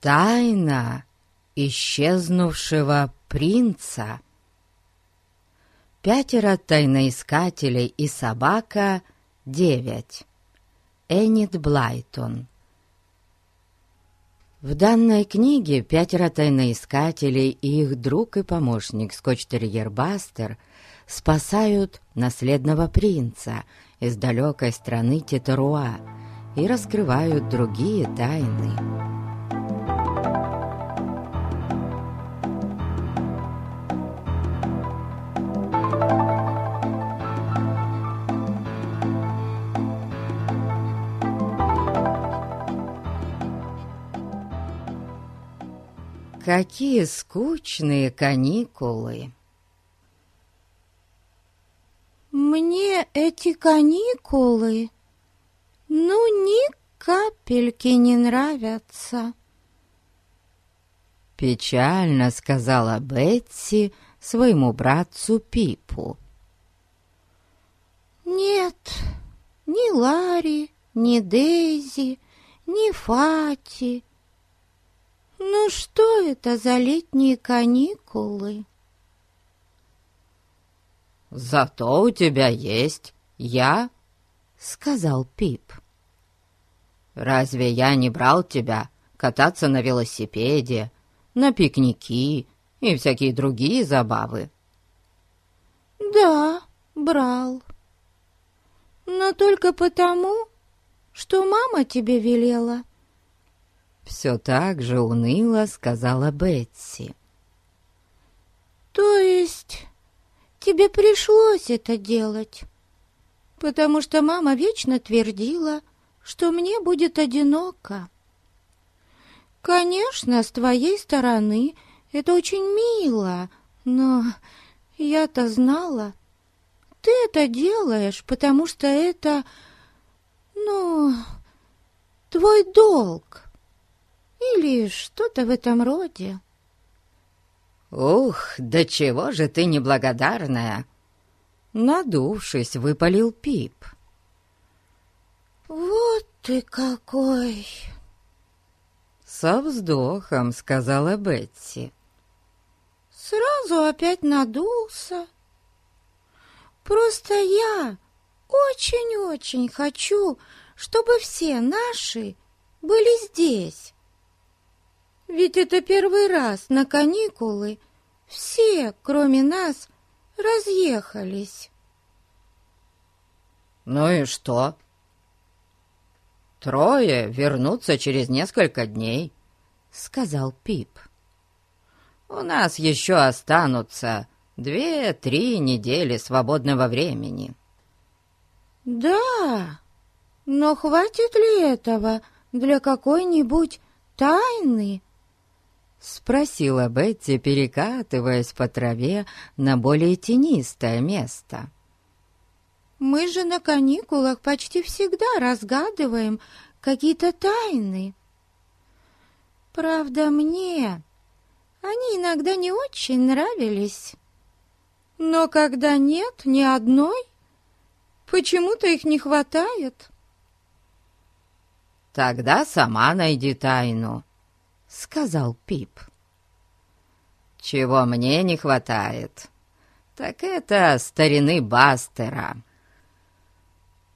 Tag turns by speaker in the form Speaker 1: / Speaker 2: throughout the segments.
Speaker 1: Тайна исчезнувшего принца. Пятеро тайноискателей и собака — девять. Эннет Блайтон. В данной книге пятеро тайноискателей и их друг и помощник скотч-терьер Бастер спасают наследного принца из далекой страны Тетеруа и раскрывают другие тайны. Какие скучные каникулы!
Speaker 2: Мне эти каникулы, ну, ни капельки не нравятся.
Speaker 1: Печально сказала Бетси своему братцу Пипу.
Speaker 2: Нет, ни Ларри, ни Дейзи, ни Фати ну что это за летние каникулы?
Speaker 1: «Зато у тебя есть я», — сказал Пип. «Разве я не брал тебя кататься на велосипеде, на пикники и всякие другие забавы?»
Speaker 2: «Да, брал. Но только потому, что мама тебе велела
Speaker 1: все так же уныло сказала Бетси.
Speaker 2: «То есть тебе пришлось это делать, потому что мама вечно твердила, что мне будет одиноко. Конечно, с твоей стороны это очень мило, но я-то знала, ты это делаешь, потому что это, ну, твой долг» или что-то в этом роде.
Speaker 1: «Ух, да чего же ты неблагодарная!» Надувшись, выпалил Пип.
Speaker 2: «Вот ты какой!»
Speaker 1: Со вздохом сказала Бетси.
Speaker 2: «Сразу опять надулся. Просто я очень-очень хочу, чтобы все наши были здесь, ведь это первый раз на каникулы все, кроме нас, разъехались.
Speaker 1: Ну и что? Трое вернутся через несколько дней, сказал Пип. У нас еще останутся две-три недели свободного времени.
Speaker 2: Да, но хватит ли этого для какой-нибудь тайны —
Speaker 1: спросила Бетти, перекатываясь по траве на более тенистое место.
Speaker 2: «Мы же на каникулах почти всегда разгадываем какие-то тайны. Правда, мне они иногда не очень нравились. Но когда нет ни одной, почему-то их не хватает».
Speaker 1: «Тогда сама найди тайну», — сказал Пип. «Чего мне не хватает, так это старины Бастера».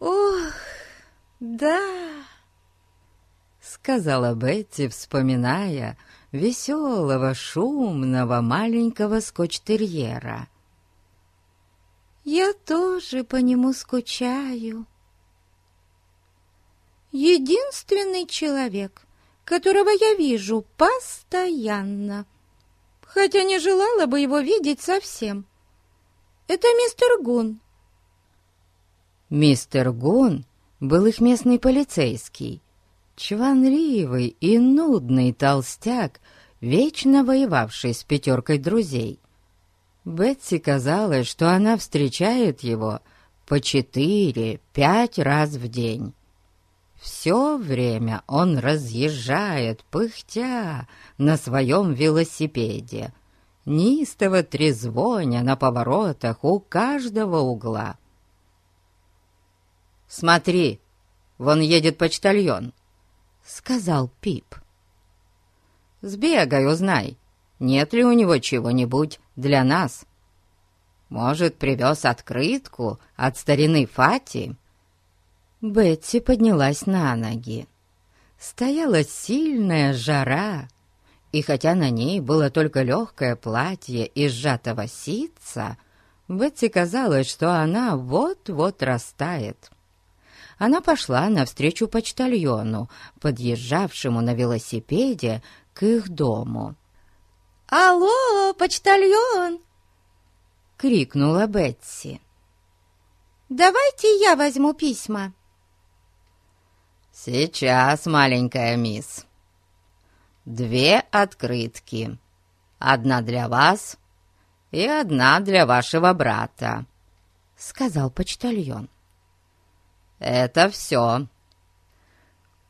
Speaker 2: «Ох, да!»
Speaker 1: — сказала Бетти, вспоминая веселого, шумного маленького скотч-терьера.
Speaker 2: «Я тоже по нему скучаю. Единственный человек, которого я вижу постоянно, хотя не желала бы его видеть совсем. Это мистер Гун.
Speaker 1: Мистер Гун был их местный полицейский, чванливый и нудный толстяк, вечно воевавший с пятеркой друзей. Бетси казалось, что она встречает его по четыре-пять раз в день. Все время он разъезжает, пыхтя, на своем велосипеде, неистово трезвоня на поворотах у каждого угла. «Смотри, вон едет почтальон», — сказал Пип. Сбегай, узнай, нет ли у него чего-нибудь для нас. Может, привез открытку от старины Фати?» Бетси поднялась на ноги. Стояла сильная жара, и хотя на ней было только легкое платье из сжатого ситца, Бетси казалось, что она вот-вот растает. Она пошла навстречу почтальону, подъезжавшему на велосипеде к их дому.
Speaker 2: «Алло, почтальон!» — крикнула Бетси. «Давайте я возьму письма».
Speaker 1: «Сейчас, маленькая мисс. Две открытки. Одна для вас и одна для вашего брата», — сказал почтальон. «Это все».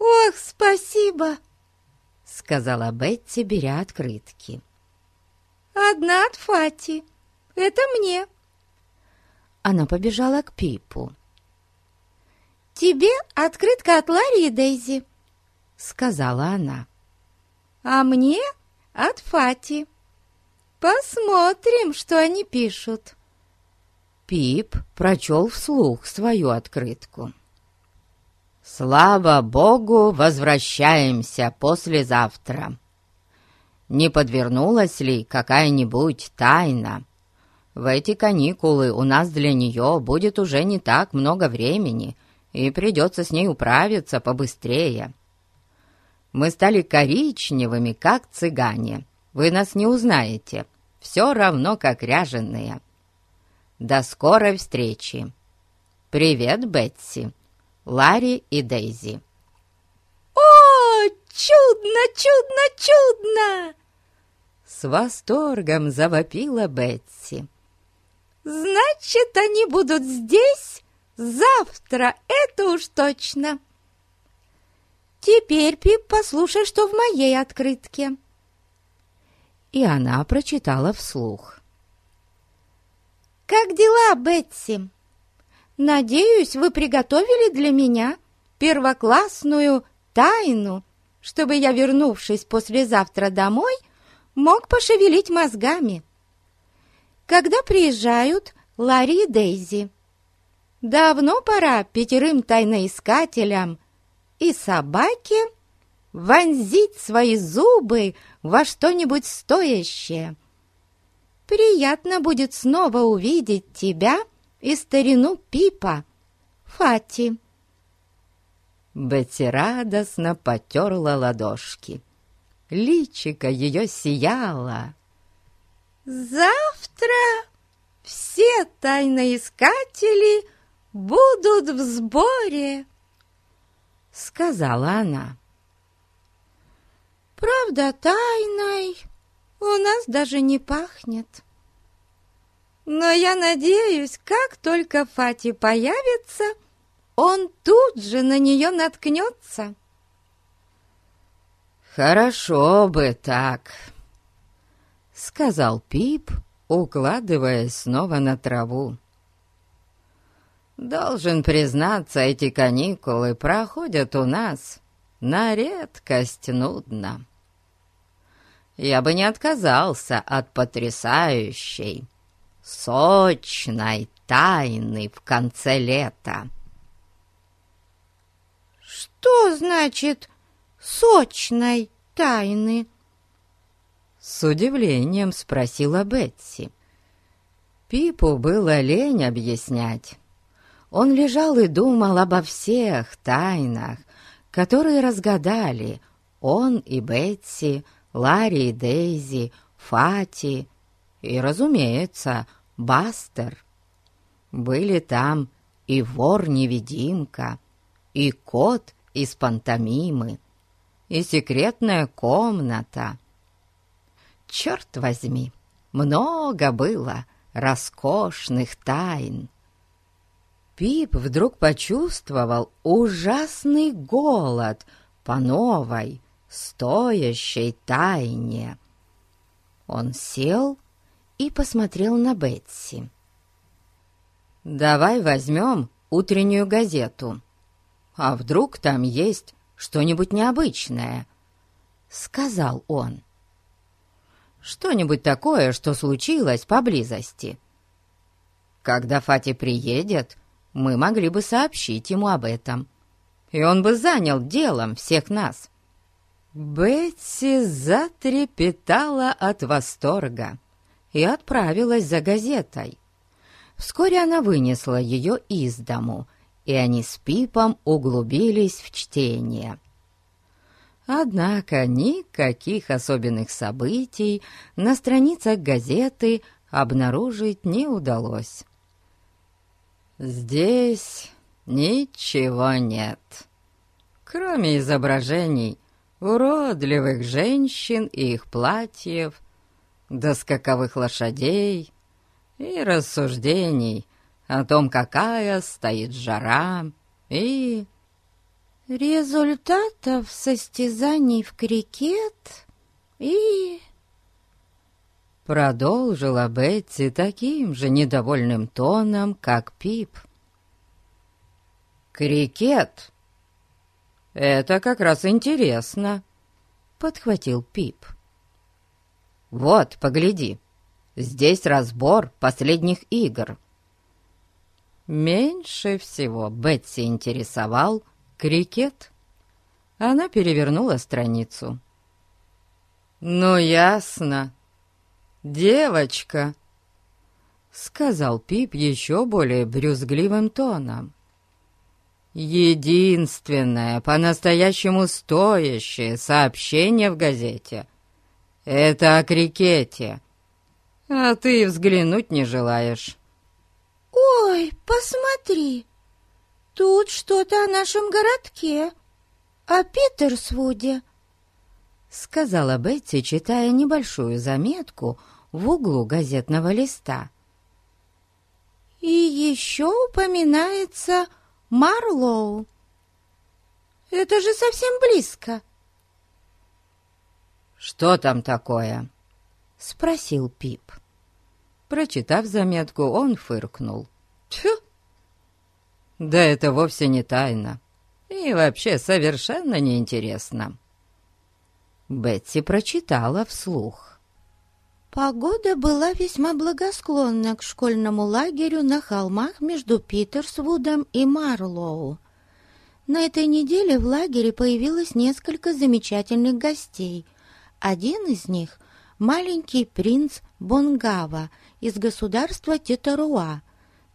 Speaker 2: «Ох, спасибо!»
Speaker 1: — сказала Бетти, беря открытки.
Speaker 2: «Одна от Фати. Это мне».
Speaker 1: Она побежала к Пипу.
Speaker 2: «Тебе открытка от Ларри и Дейзи», —
Speaker 1: сказала она.
Speaker 2: «А мне от Фати. Посмотрим, что они пишут».
Speaker 1: Пип прочел вслух свою открытку. «Слава Богу, возвращаемся послезавтра. Не подвернулась ли какая-нибудь тайна? В эти каникулы у нас для нее будет уже не так много времени, и придется с ней управиться побыстрее. Мы стали коричневыми, как цыгане. Вы нас не узнаете, все равно как ряженые. До скорой встречи. Привет, Бетси!» Ларри и Дейзи.
Speaker 2: «О, чудно, чудно, чудно!»
Speaker 1: С восторгом завопила Бетси.
Speaker 2: «Значит, они будут здесь завтра, это уж точно!» «Теперь, Пип, послушай, что в моей открытке!»
Speaker 1: И она прочитала вслух.
Speaker 2: «Как дела, Бетси?» Надеюсь, вы приготовили для меня первоклассную тайну, чтобы я, вернувшись послезавтра домой, мог пошевелить мозгами. Когда приезжают Ларри и Дейзи? Давно пора пятерым тайноискателям и собаке вонзить свои зубы во что-нибудь стоящее. Приятно будет снова увидеть тебя — и старину Пипа, Фати.
Speaker 1: Бетти радостно потерла ладошки. Личико ее сияло.
Speaker 2: «Завтра все тайноискатели будут в сборе», — сказала она. «Правда, тайной у нас даже не пахнет». Но я надеюсь, как только Фати появится, он тут же на нее наткнется.
Speaker 1: «Хорошо бы так», — сказал Пип, укладываясь снова на траву. «Должен признаться, эти каникулы проходят у нас на редкость нудно. Я бы не отказался от потрясающей, сочной тайны в конце лета.
Speaker 2: «Что значит сочной тайны?»
Speaker 1: С удивлением спросила Бетси. Пипу было лень объяснять. Он лежал и думал обо всех тайнах, которые разгадали он и Бетси, Ларри и Дейзи, Фати и, разумеется, Бастер. Были там и вор-невидимка, и кот из пантомимы, и секретная комната. Черт возьми, много было роскошных тайн. Пип вдруг почувствовал ужасный голод по новой, стоящей тайне. Он сел и посмотрел на Бетси. «Давай возьмем утреннюю газету. А вдруг там есть что-нибудь необычное?» — сказал он. «Что-нибудь такое, что случилось поблизости. Когда Фати приедет, мы могли бы сообщить ему об этом, и он бы занял делом всех нас». Бетси затрепетала от восторга и отправилась за газетой. Вскоре она вынесла ее из дому, и они с Пипом углубились в чтение. Однако никаких особенных событий на страницах газеты обнаружить не удалось. Здесь ничего нет, кроме изображений уродливых женщин и их платьев, доскаковых лошадей и рассуждений о том, какая стоит жара и
Speaker 2: результатов состязаний в крикет и...»
Speaker 1: Продолжила Бетти таким же недовольным тоном, как Пип. «Крикет? Это как раз интересно», — подхватил Пип. «Вот, погляди, здесь разбор последних игр». Меньше всего Бетси интересовал крикет. Она перевернула страницу. «Ну, ясно. Девочка», — сказал Пип еще более брюзгливым тоном. «Единственное по-настоящему стоящее сообщение в газете — это о крикете, а ты взглянуть не желаешь».
Speaker 2: «Ой, посмотри!» «Тут что-то о нашем городке, о Питерсвуде», — сказала Бетти, читая небольшую заметку в углу газетного листа. «И еще упоминается Марлоу. Это же совсем близко».
Speaker 1: «Что там такое?» — спросил Пип. Прочитав заметку, он фыркнул. «Тьфу! Да это вовсе не тайна. И вообще совершенно неинтересно. Бетси прочитала вслух.
Speaker 2: Погода была весьма благосклонна к школьному лагерю на холмах между Питерсвудом и Марлоу. На этой неделе в лагере появилось несколько замечательных гостей. Один из них — маленький принц Бонгава из государства Титаруа,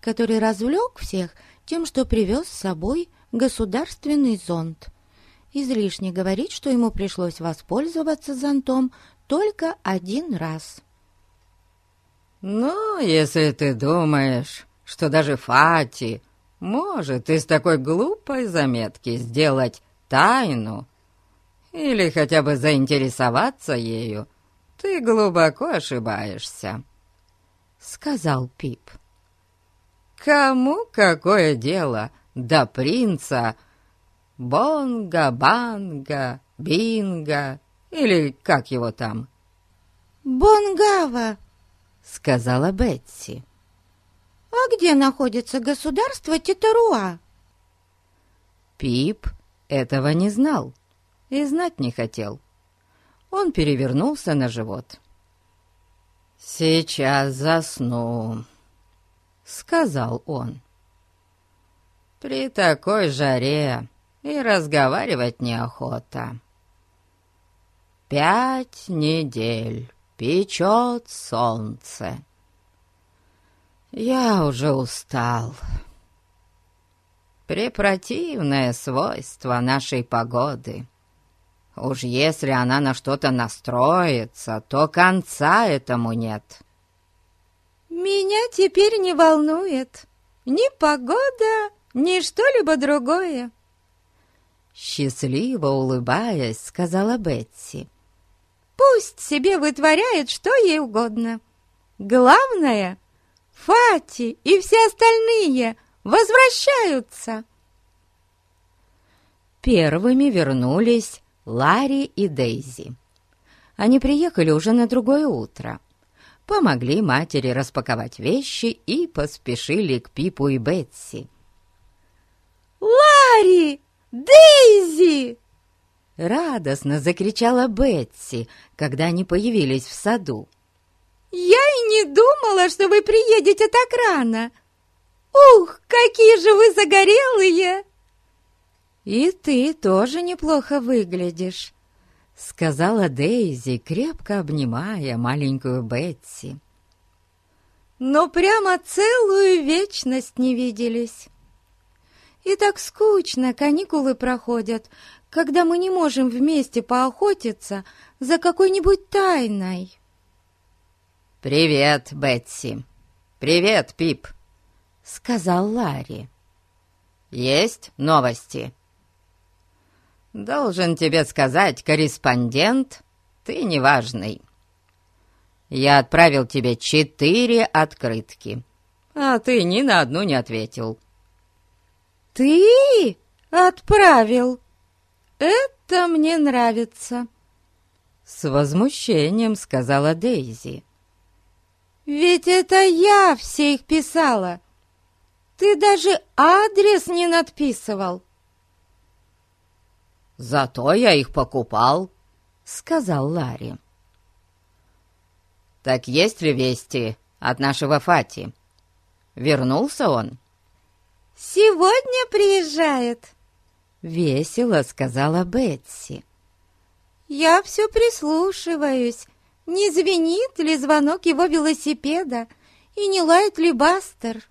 Speaker 2: который развлек всех тем, что привез с собой государственный зонт. Излишне говорить, что ему пришлось воспользоваться зонтом только один раз.
Speaker 1: «Ну, если ты думаешь, что даже Фати может из такой глупой заметки сделать тайну или хотя бы заинтересоваться ею, ты глубоко ошибаешься», — сказал Пип. Кому какое дело до принца Бонга-банга, бинга или как его там?
Speaker 2: «Бонгава», —
Speaker 1: сказала Бетси.
Speaker 2: «А где находится государство Титаруа?»
Speaker 1: Пип этого не знал и знать не хотел. Он перевернулся на живот. «Сейчас засну», — сказал он. «При такой жаре и разговаривать неохота. Пять недель печет солнце. Я уже устал. Препротивное свойство нашей погоды. Уж если она на что-то настроится, то конца этому нет».
Speaker 2: Меня теперь не волнует ни погода, ни что-либо другое.
Speaker 1: Счастливо улыбаясь, сказала Бетси.
Speaker 2: Пусть себе вытворяет, что ей угодно. Главное, Фати и все остальные возвращаются.
Speaker 1: Первыми вернулись Ларри и Дейзи. Они приехали уже на другое утро помогли матери распаковать вещи и поспешили к Пипу и Бетси.
Speaker 2: «Ларри! Дейзи!»
Speaker 1: Радостно закричала Бетси, когда они появились в саду.
Speaker 2: «Я и не думала, что вы приедете так рано! Ух, какие же вы загорелые!»
Speaker 1: «И ты тоже неплохо выглядишь», — сказала Дейзи, крепко обнимая маленькую Бетси.
Speaker 2: «Но прямо целую вечность не виделись. И так скучно каникулы проходят, когда мы не можем вместе поохотиться за какой-нибудь тайной».
Speaker 1: «Привет, Бетси! Привет, Пип!» — сказал Ларри. «Есть новости?» «Должен тебе сказать, корреспондент, ты неважный. Я отправил тебе четыре открытки, а ты ни на одну не ответил».
Speaker 2: «Ты отправил? Это мне нравится!»
Speaker 1: С возмущением сказала Дейзи.
Speaker 2: «Ведь это я все их писала! Ты даже адрес не надписывал!»
Speaker 1: «Зато я их покупал», — сказал Ларри. «Так есть ли вести от нашего Фати? Вернулся он?»
Speaker 2: «Сегодня приезжает», —
Speaker 1: весело сказала Бетси.
Speaker 2: «Я все прислушиваюсь, не звенит ли звонок его велосипеда и не лает ли Бастер.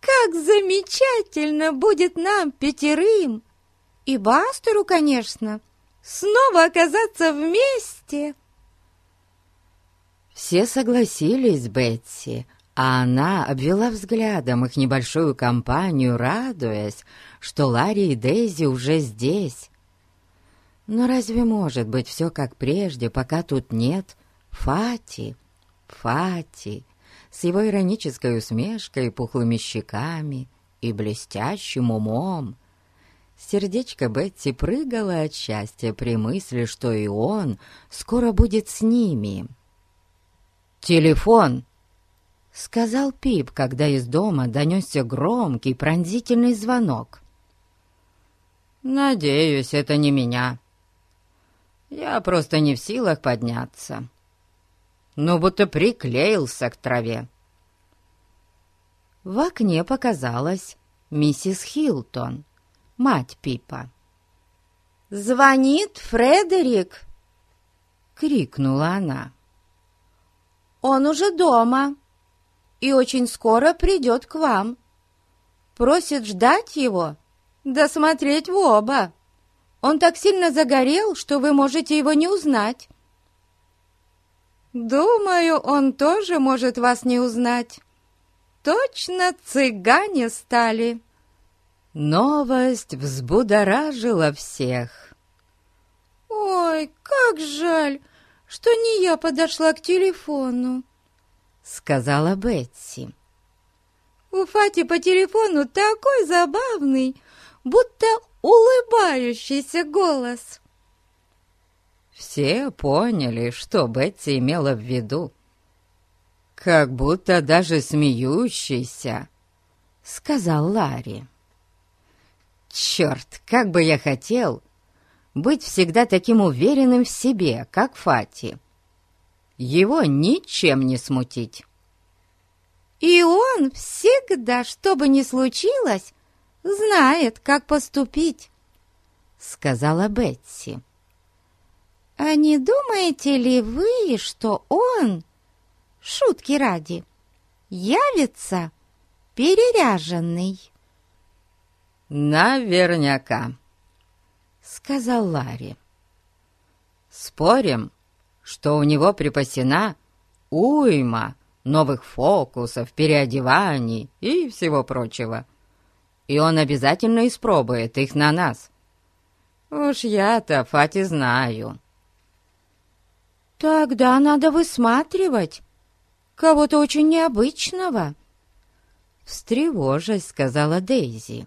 Speaker 2: Как замечательно будет нам пятерым!» и Бастеру, конечно, снова оказаться вместе.
Speaker 1: Все согласились Бетси, а она обвела взглядом их небольшую компанию, радуясь, что Ларри и Дейзи уже здесь. Но разве может быть все как прежде, пока тут нет Фати? Фати с его иронической усмешкой, пухлыми щеками и блестящим умом — Сердечко Бетти прыгало от счастья при мысли, что и он скоро будет с ними. «Телефон!» — сказал Пип, когда из дома донесся громкий пронзительный звонок. «Надеюсь, это не меня. Я просто не в силах подняться. Ну, будто приклеился к траве». В окне показалась миссис Хилтон мать Пипа.
Speaker 2: «Звонит Фредерик!»
Speaker 1: — крикнула она.
Speaker 2: «Он уже дома и очень скоро придет к вам. Просит ждать его, да смотреть в оба. Он так сильно загорел, что вы можете его не узнать». «Думаю, он тоже может вас не узнать. Точно цыгане стали!»
Speaker 1: Новость взбудоражила всех.
Speaker 2: «Ой, как жаль, что не я подошла к телефону», —
Speaker 1: сказала Бетси.
Speaker 2: «У Фати по телефону такой забавный, будто улыбающийся голос».
Speaker 1: Все поняли, что Бетси имела в виду. «Как будто даже смеющийся», — сказал Ларри. Черт, как бы я хотел быть всегда таким уверенным в себе, как Фати. Его ничем не смутить.
Speaker 2: И он всегда, что бы ни случилось, знает, как поступить, сказала Бетси. А не думаете ли вы, что он, шутки ради, явится переряженный?
Speaker 1: «Наверняка», — сказал Ларри. «Спорим, что у него припасена уйма новых фокусов, переодеваний и всего прочего, и он обязательно испробует их на нас. Уж я-то Фати знаю».
Speaker 2: «Тогда надо высматривать кого-то очень необычного», — встревожась, сказала Дейзи.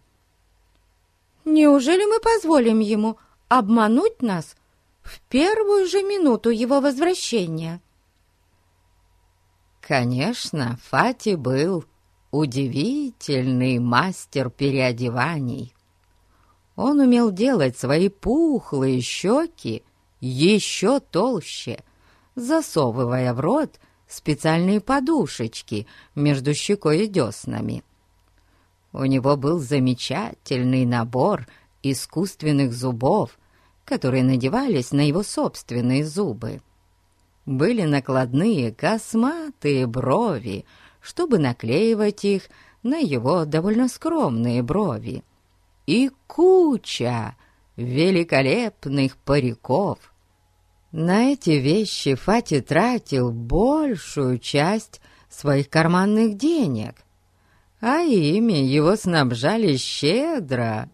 Speaker 2: Неужели мы позволим ему обмануть нас в первую же минуту его возвращения?»
Speaker 1: Конечно, Фати был удивительный мастер переодеваний. Он умел делать свои пухлые щеки еще толще, засовывая в рот специальные подушечки между щекой и деснами. У него был замечательный набор искусственных зубов, которые надевались на его собственные зубы. Были накладные косматые брови, чтобы наклеивать их на его довольно скромные брови. И куча великолепных париков. На эти вещи Фати тратил большую часть своих карманных денег, а ими его снабжали щедро.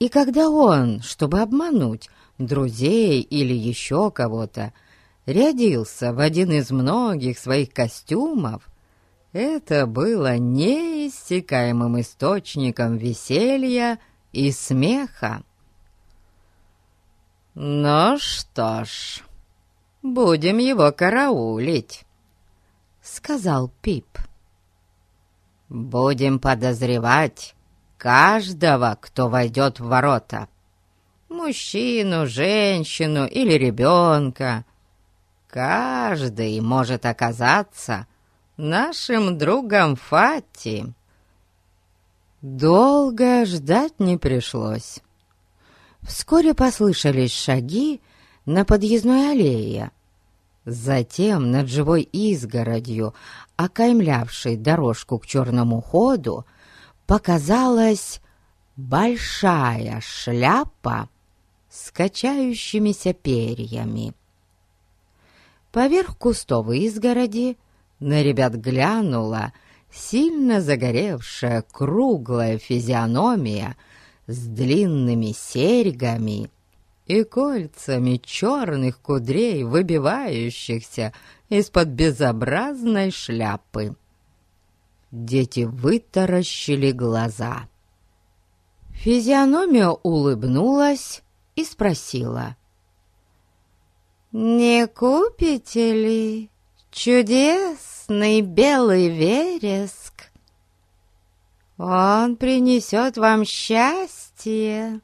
Speaker 1: И когда он, чтобы обмануть друзей или еще кого-то, рядился в один из многих своих костюмов, это было неиссякаемым источником веселья и смеха. «Ну что ж, будем его караулить», — сказал Пип. «Будем подозревать каждого, кто войдет в ворота. Мужчину, женщину или ребенка. Каждый может оказаться нашим другом Фати». Долго ждать не пришлось. Вскоре послышались шаги на подъездной аллее. Затем над живой изгородью, окаймлявшей дорожку к черному ходу, показалась большая шляпа с качающимися перьями. Поверх кустов изгороди на ребят глянула сильно загоревшая круглая физиономия с длинными серьгами и кольцами черных кудрей, выбивающихся из-под безобразной шляпы. Дети вытаращили глаза. Физиономия улыбнулась и спросила. «Не купите ли чудесный белый вереск? Он принесет вам счастье!»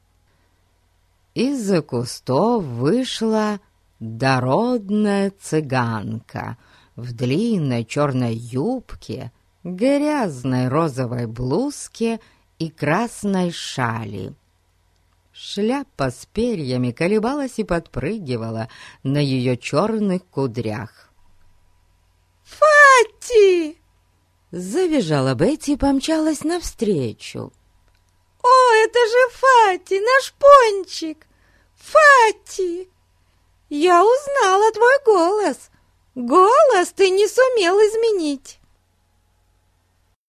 Speaker 1: Из-за кустов вышла дородная цыганка в длинной черной юбке, грязной розовой блузке и красной шали. Шляпа с перьями колебалась и подпрыгивала на ее черных кудрях.
Speaker 2: «Фати!»
Speaker 1: Завизжала Бетти и помчалась навстречу.
Speaker 2: «О, это же Фати, наш пончик! Фати! Я узнала твой голос. Голос ты не сумел изменить.